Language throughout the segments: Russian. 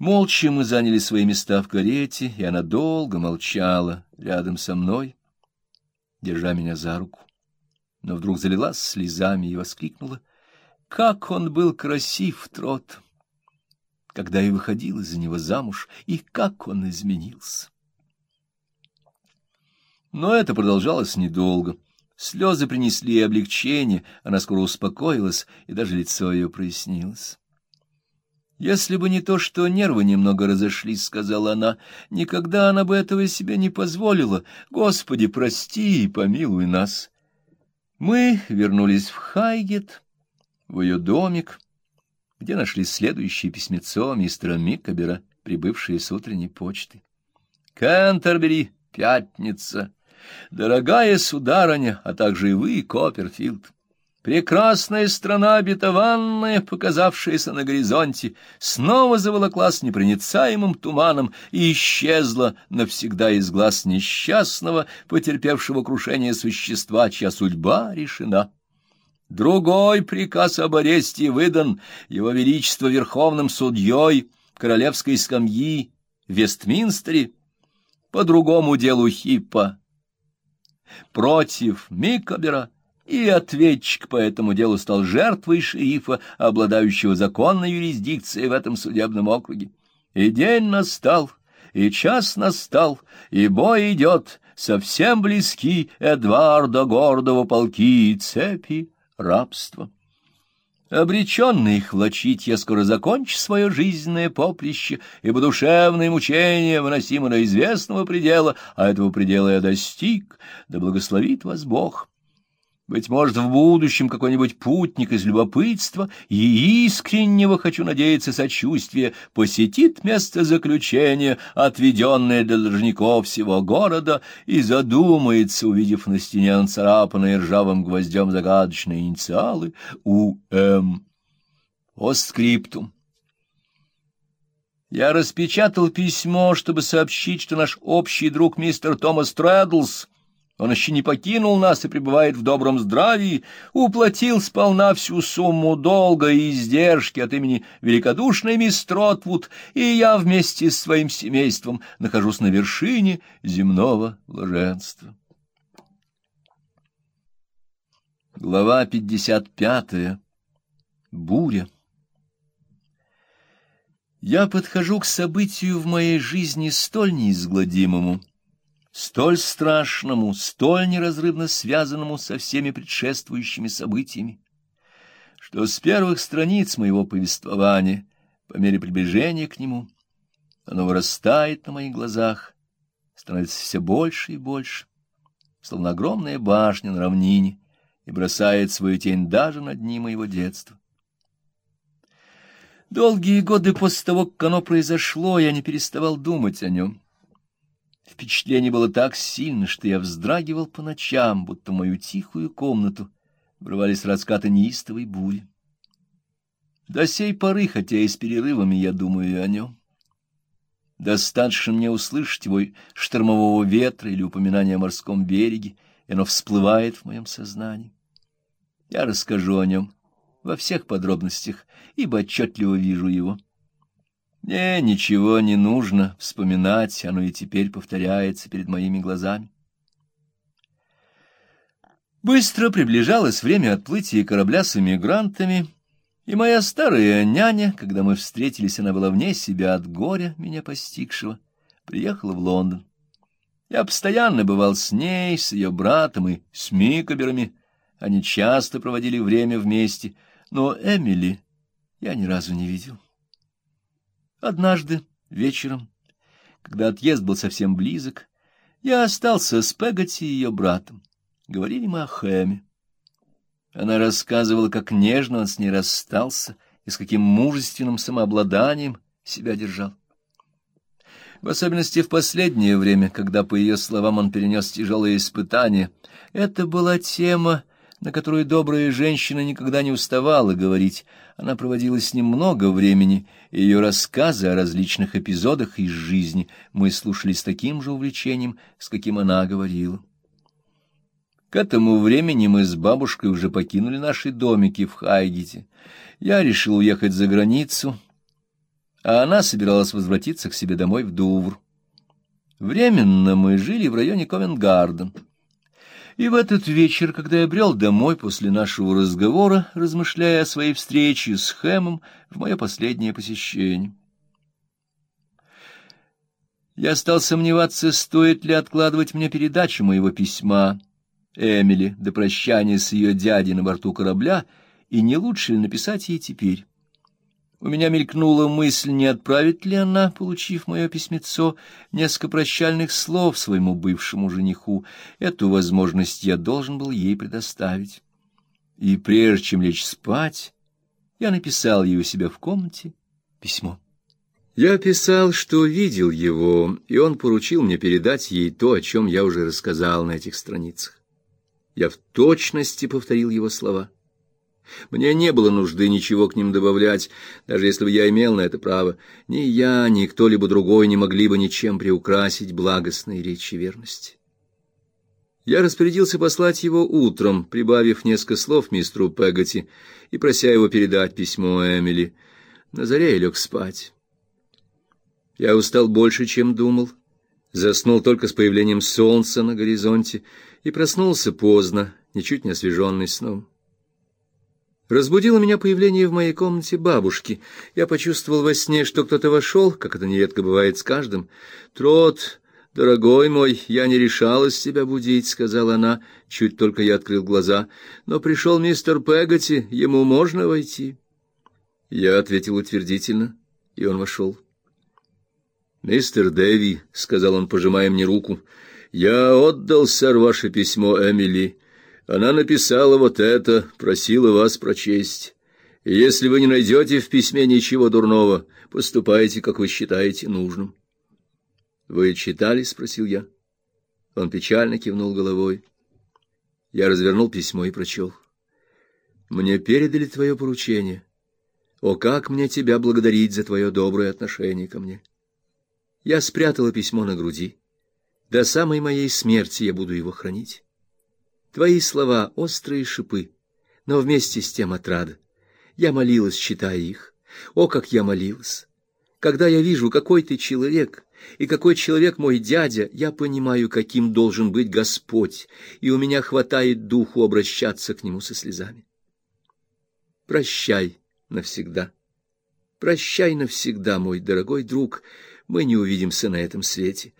Молча мы заняли свои места в карете, и она долго молчала рядом со мной, держа меня за руку. Но вдруг залилась слезами и воскликнула. Как он был красив, Трот! Когда я выходила за него замуж, и как он изменился! Но это продолжалось недолго. Слезы принесли облегчение, она скоро успокоилась, и даже лицо ее прояснилось. Если бы не то, что нервы немного разошлись, — сказала она, — никогда она бы этого себе не позволила. Господи, прости и помилуй нас. Мы вернулись в Хайгет, в ее домик, где нашли следующее письмецо мистера Миккабера, прибывшее с утренней почты. Кентербери, пятница. Дорогая сударыня, а также и вы, Копперфилд. Прекрасная страна обетованная, показавшаяся на горизонте, снова заволоклась непроницаемым туманом и исчезла навсегда из глаз несчастного, потерпевшего крушение существа, чья судьба решена. Другой приказ об аресте выдан его величество верховным судьей королевской скамьи в Вестминстере по другому делу Хиппа против Микобера и ответчик по этому делу стал жертвой шерифа, обладающего законной юрисдикцией в этом судебном округе. И день настал, и час настал, и бой идет, совсем близки Эдварда гордого полки и цепи рабства. Обреченный их влачить, я скоро закончу свое жизненное поприще, ибо душевные мучения выносимы до известного предела, а этого предела я достиг, да благословит вас Бог». Быть может, в будущем какой-нибудь путник из любопытства и искреннего, хочу надеяться, сочувствия посетит место заключения, отведенное для должников всего города, и задумается, увидев на стене нацарапанные ржавым гвоздем загадочные инициалы «У.М.» «Постскриптум». Я распечатал письмо, чтобы сообщить, что наш общий друг мистер Томас Трэддлс он еще не покинул нас и пребывает в добром здравии, уплатил сполна всю сумму долга и издержки от имени великодушной мисс Тротвуд, и я вместе с своим семейством нахожусь на вершине земного блаженства. Глава 55. Буря. Я подхожу к событию в моей жизни столь неизгладимому, столь страшному, столь неразрывно связанному со всеми предшествующими событиями, что с первых страниц моего повествования, по мере приближения к нему, оно вырастает на моих глазах, становится все больше и больше, словно огромная башня на равнине, и бросает свою тень даже на дни моего детства. Долгие годы после того, как оно произошло, я не переставал думать о нем. Впечатление было так сильно, что я вздрагивал по ночам, будто в мою тихую комнату врывались раскаты неистовой бури. До сей поры, хотя и с перерывами, я думаю о нем. Достаточно мне услышать его штормового ветра или упоминания о морском береге, и оно всплывает в моем сознании. Я расскажу о нем во всех подробностях, ибо отчетливо вижу его. Мне ничего не нужно вспоминать, оно и теперь повторяется перед моими глазами. Быстро приближалось время отплытия корабля с эмигрантами, и моя старая няня, когда мы встретились, она была вне себя от горя, меня постигшего, приехала в Лондон. Я постоянно бывал с ней, с ее братом и с Микоберами. Они часто проводили время вместе, но Эмили я ни разу не видел. Однажды вечером, когда отъезд был совсем близок, я остался с Пегати и ее братом. Говорили мы о Хэме. Она рассказывала, как нежно он с ней расстался и с каким мужественным самообладанием себя держал. В особенности в последнее время, когда, по ее словам, он перенес тяжелые испытания, это была тема, на которую добрая женщина никогда не уставала говорить. Она проводила с ним много времени, и ее рассказы о различных эпизодах из жизни мы слушали с таким же увлечением, с каким она говорила. К этому времени мы с бабушкой уже покинули наши домики в Хайгете. Я решил уехать за границу, а она собиралась возвратиться к себе домой в Дувр. Временно мы жили в районе Ковенгарден. И в этот вечер, когда я брел домой после нашего разговора, размышляя о своей встрече с Хэмом в мое последнее посещение, я стал сомневаться, стоит ли откладывать мне передачу моего письма Эмили до прощания с ее дядей на борту корабля, и не лучше ли написать ей теперь. У меня мелькнула мысль, не отправит ли она, получив мое письмецо, несколько прощальных слов своему бывшему жениху. Эту возможность я должен был ей предоставить. И прежде чем лечь спать, я написал ей у себя в комнате письмо. Я писал, что видел его, и он поручил мне передать ей то, о чем я уже рассказал на этих страницах. Я в точности повторил его слова. Мне не было нужды ничего к ним добавлять, даже если бы я имел на это право. Ни я, ни кто-либо другой не могли бы ничем приукрасить благостной речи верности. Я распорядился послать его утром, прибавив несколько слов мистеру Пегати и прося его передать письмо Эмили. На заре я лег спать. Я устал больше, чем думал. Заснул только с появлением солнца на горизонте и проснулся поздно, ничуть не освеженный сном. Разбудило меня появление в моей комнате бабушки. Я почувствовал во сне, что кто-то вошел, как это нередко бывает с каждым. «Трот, дорогой мой, я не решалась тебя будить», — сказала она, чуть только я открыл глаза. «Но пришел мистер Пегати, ему можно войти?» Я ответил утвердительно, и он вошел. «Мистер Дэви», — сказал он, пожимая мне руку, — «я отдал, сэр, ваше письмо Эмили». Она написала вот это, просила вас прочесть. Если вы не найдете в письме ничего дурного, поступайте, как вы считаете нужным. Вы читали, спросил я. Он печально кивнул головой. Я развернул письмо и прочел. Мне передали твое поручение. О, как мне тебя благодарить за твое доброе отношение ко мне. Я спрятала письмо на груди. До самой моей смерти я буду его хранить. Твои слова — острые шипы, но вместе с тем отрада. Я молилась, читая их. О, как я молилась! Когда я вижу, какой ты человек, и какой человек мой дядя, я понимаю, каким должен быть Господь, и у меня хватает духу обращаться к Нему со слезами. Прощай навсегда. Прощай навсегда, мой дорогой друг, мы не увидимся на этом свете,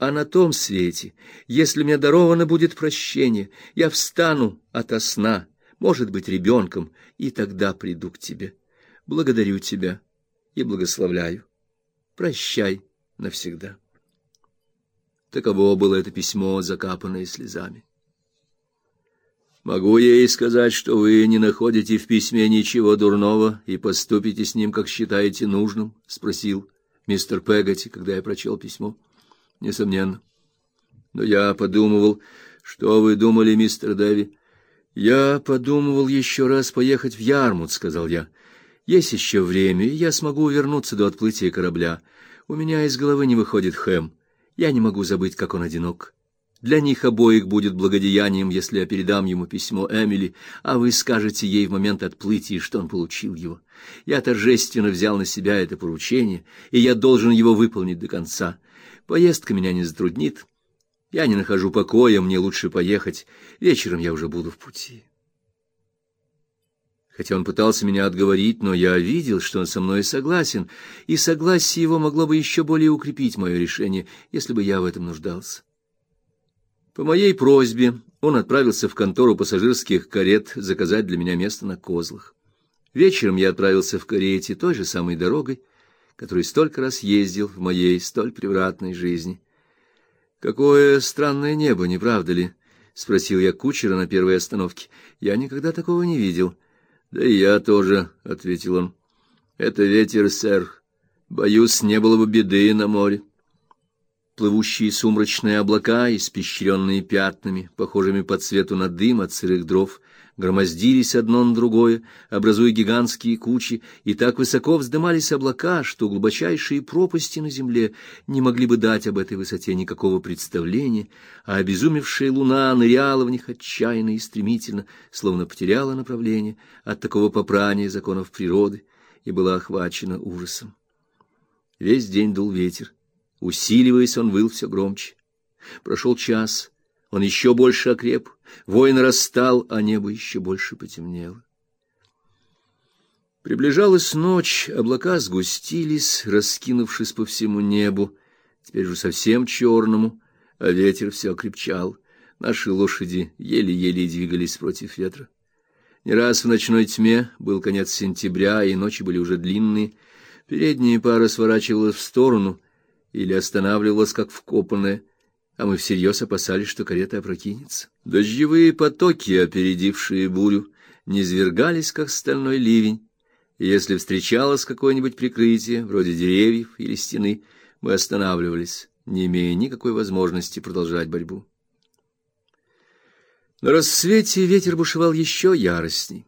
а на том свете, если мне даровано будет прощение, я встану ото сна, может быть, ребенком, и тогда приду к тебе. Благодарю тебя и благословляю. Прощай навсегда. Таково было это письмо, закапанное слезами. Могу я ей сказать, что вы не находите в письме ничего дурного и поступите с ним, как считаете нужным, спросил мистер Пегати, когда я прочел письмо несомненно. Но я подумывал, что вы думали, мистер Дэви? Я подумывал еще раз поехать в Ярмут, сказал я. Есть еще время, и я смогу вернуться до отплытия корабля. У меня из головы не выходит Хэм. Я не могу забыть, как он одинок. Для них обоих будет благодеянием, если я передам ему письмо Эмили, а вы скажете ей в момент отплытия, что он получил его. Я торжественно взял на себя это поручение, и я должен его выполнить до конца. Поездка меня не затруднит. Я не нахожу покоя, мне лучше поехать. Вечером я уже буду в пути. Хотя он пытался меня отговорить, но я видел, что он со мной согласен, и согласие его могло бы еще более укрепить мое решение, если бы я в этом нуждался. По моей просьбе он отправился в контору пассажирских карет заказать для меня место на козлах. Вечером я отправился в карете той же самой дорогой, который столько раз ездил в моей столь превратной жизни. Какое странное небо, не правда ли? спросил я кучера на первой остановке. Я никогда такого не видел. Да и я тоже, ответил он. Это ветер, сэр. Боюсь, не было бы беды на море. Плывущие сумрачные облака, испещренные пятнами, похожими по цвету на дым от сырых дров, громоздились одно на другое, образуя гигантские кучи, и так высоко вздымались облака, что глубочайшие пропасти на земле не могли бы дать об этой высоте никакого представления, а обезумевшая луна ныряла в них отчаянно и стремительно, словно потеряла направление от такого попрания законов природы и была охвачена ужасом. Весь день дул ветер. Усиливаясь, он выл все громче. Прошел час, он еще больше окреп, вой нарастал, а небо еще больше потемнело. Приближалась ночь, облака сгустились, раскинувшись по всему небу, теперь уже совсем черному, а ветер все крепчал. Наши лошади еле-еле двигались против ветра. Не раз в ночной тьме был конец сентября, и ночи были уже длинные. Передняя пара сворачивалась в сторону или останавливалась как вкопанная, а мы всерьез опасались, что карета опрокинется. Дождевые потоки, опередившие бурю, низвергались как стальной ливень и если встречалось какое-нибудь прикрытие, вроде деревьев или стены, мы останавливались, не имея никакой возможности продолжать борьбу. На рассвете ветер бушевал еще яростней.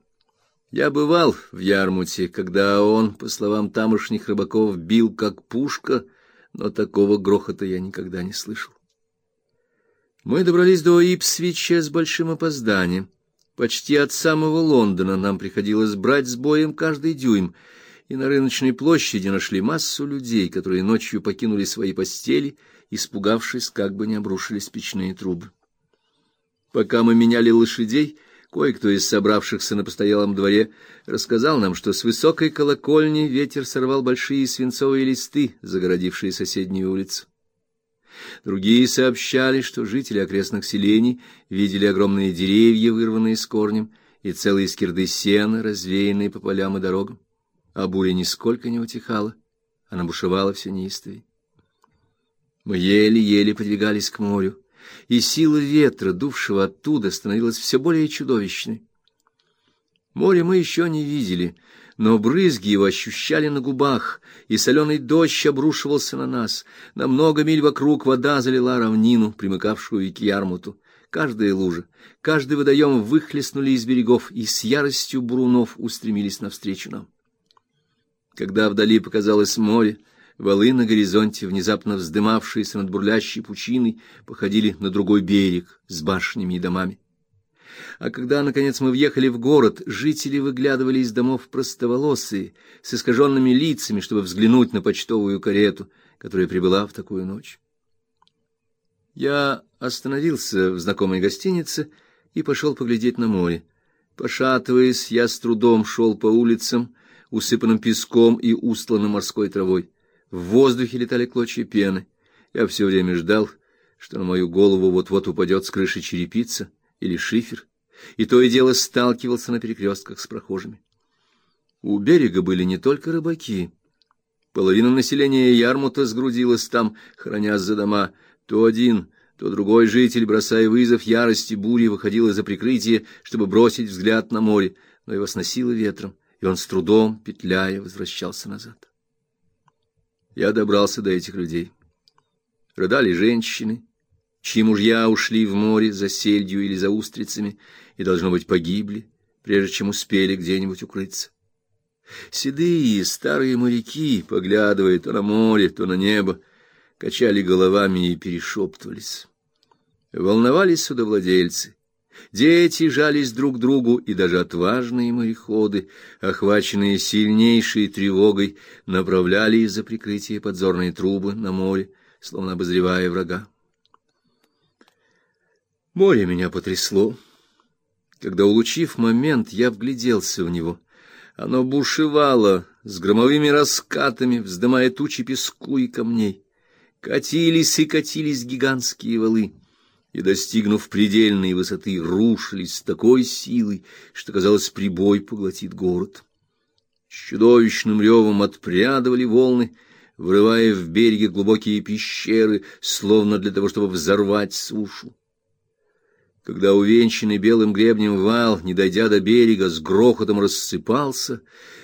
Я бывал в Ярмуте, когда он, по словам тамошних рыбаков, бил как пушка, но такого грохота я никогда не слышал. Мы добрались до Ипсвича с большим опозданием. Почти от самого Лондона нам приходилось брать с боем каждый дюйм, и на рыночной площади нашли массу людей, которые ночью покинули свои постели, испугавшись, как бы не обрушились печные трубы. Пока мы меняли лошадей, кое-кто из собравшихся на постоялом дворе рассказал нам, что с высокой колокольни ветер сорвал большие свинцовые листы, загородившие соседнюю улицу. Другие сообщали, что жители окрестных селений видели огромные деревья, вырванные с корнем, и целые скирды сена, развеянные по полям и дорогам. А буря нисколько не утихала, она бушевала все неистовей. Мы еле-еле подвигались к морю, и сила ветра, дувшего оттуда, становилась все более чудовищной. Море мы еще не видели, но брызги его ощущали на губах, и соленый дождь обрушивался на нас. На много миль вокруг вода залила равнину, примыкавшую к Ярмуту. Каждая лужа, каждый водоем выхлестнули из берегов и с яростью бурунов устремились навстречу нам. Когда вдали показалось море, валы на горизонте, внезапно вздымавшиеся над бурлящей пучиной, походили на другой берег с башнями и домами. А когда, наконец, мы въехали в город, жители выглядывали из домов простоволосые, с искаженными лицами, чтобы взглянуть на почтовую карету, которая прибыла в такую ночь. Я остановился в знакомой гостинице и пошел поглядеть на море. Пошатываясь, я с трудом шел по улицам, усыпанным песком и устланным морской травой. В воздухе летали клочья пены. Я все время ждал, что на мою голову вот-вот упадет с крыши черепица или шифер, и то и дело сталкивался на перекрестках с прохожими. У берега были не только рыбаки. Половина населения Ярмута сгрудилась там, хранясь за дома. То один, то другой житель, бросая вызов ярости бури, выходил из-за прикрытия, чтобы бросить взгляд на море, но его сносило ветром, и он с трудом, петляя, возвращался назад. Я добрался до этих людей. Рыдали женщины, чьи мужья ушли в море за сельдью или за устрицами и должно быть погибли, прежде чем успели где-нибудь укрыться. Седые старые моряки, поглядывая то на море, то на небо, качали головами и перешептывались. Волновались судовладельцы. Дети жались друг к другу, и даже отважные мореходы, охваченные сильнейшей тревогой, направляли из-за прикрытия подзорные трубы на море, словно обозревая врага. Море меня потрясло. Когда, улучив момент, я вгляделся в него. Оно бушевало с громовыми раскатами, вздымая тучи песку и камней. Катились и катились гигантские валы, и, достигнув предельной высоты, рушились с такой силой, что, казалось, прибой поглотит город. С чудовищным ревом отпрядывали волны, врывая в береги глубокие пещеры, словно для того, чтобы взорвать сушу. Когда увенчанный белым гребнем вал, не дойдя до берега, с грохотом рассыпался,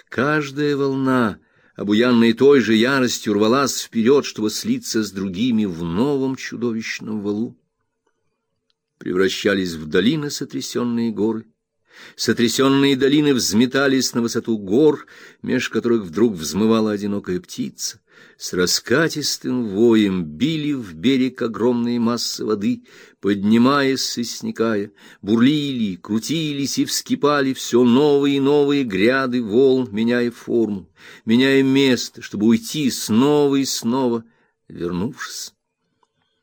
каждая волна, обуянная той же яростью, рвалась вперед, чтобы слиться с другими в новом чудовищном валу. Превращались в долины сотрясенные горы, Сотрясенные долины взметались на высоту гор, меж которых вдруг взмывала одинокая птица. С раскатистым воем били в берег огромные массы воды, поднимаясь и сникая, бурлили, крутились и вскипали все новые и новые гряды волн, меняя форму, меняя место, чтобы уйти снова и снова, вернувшись.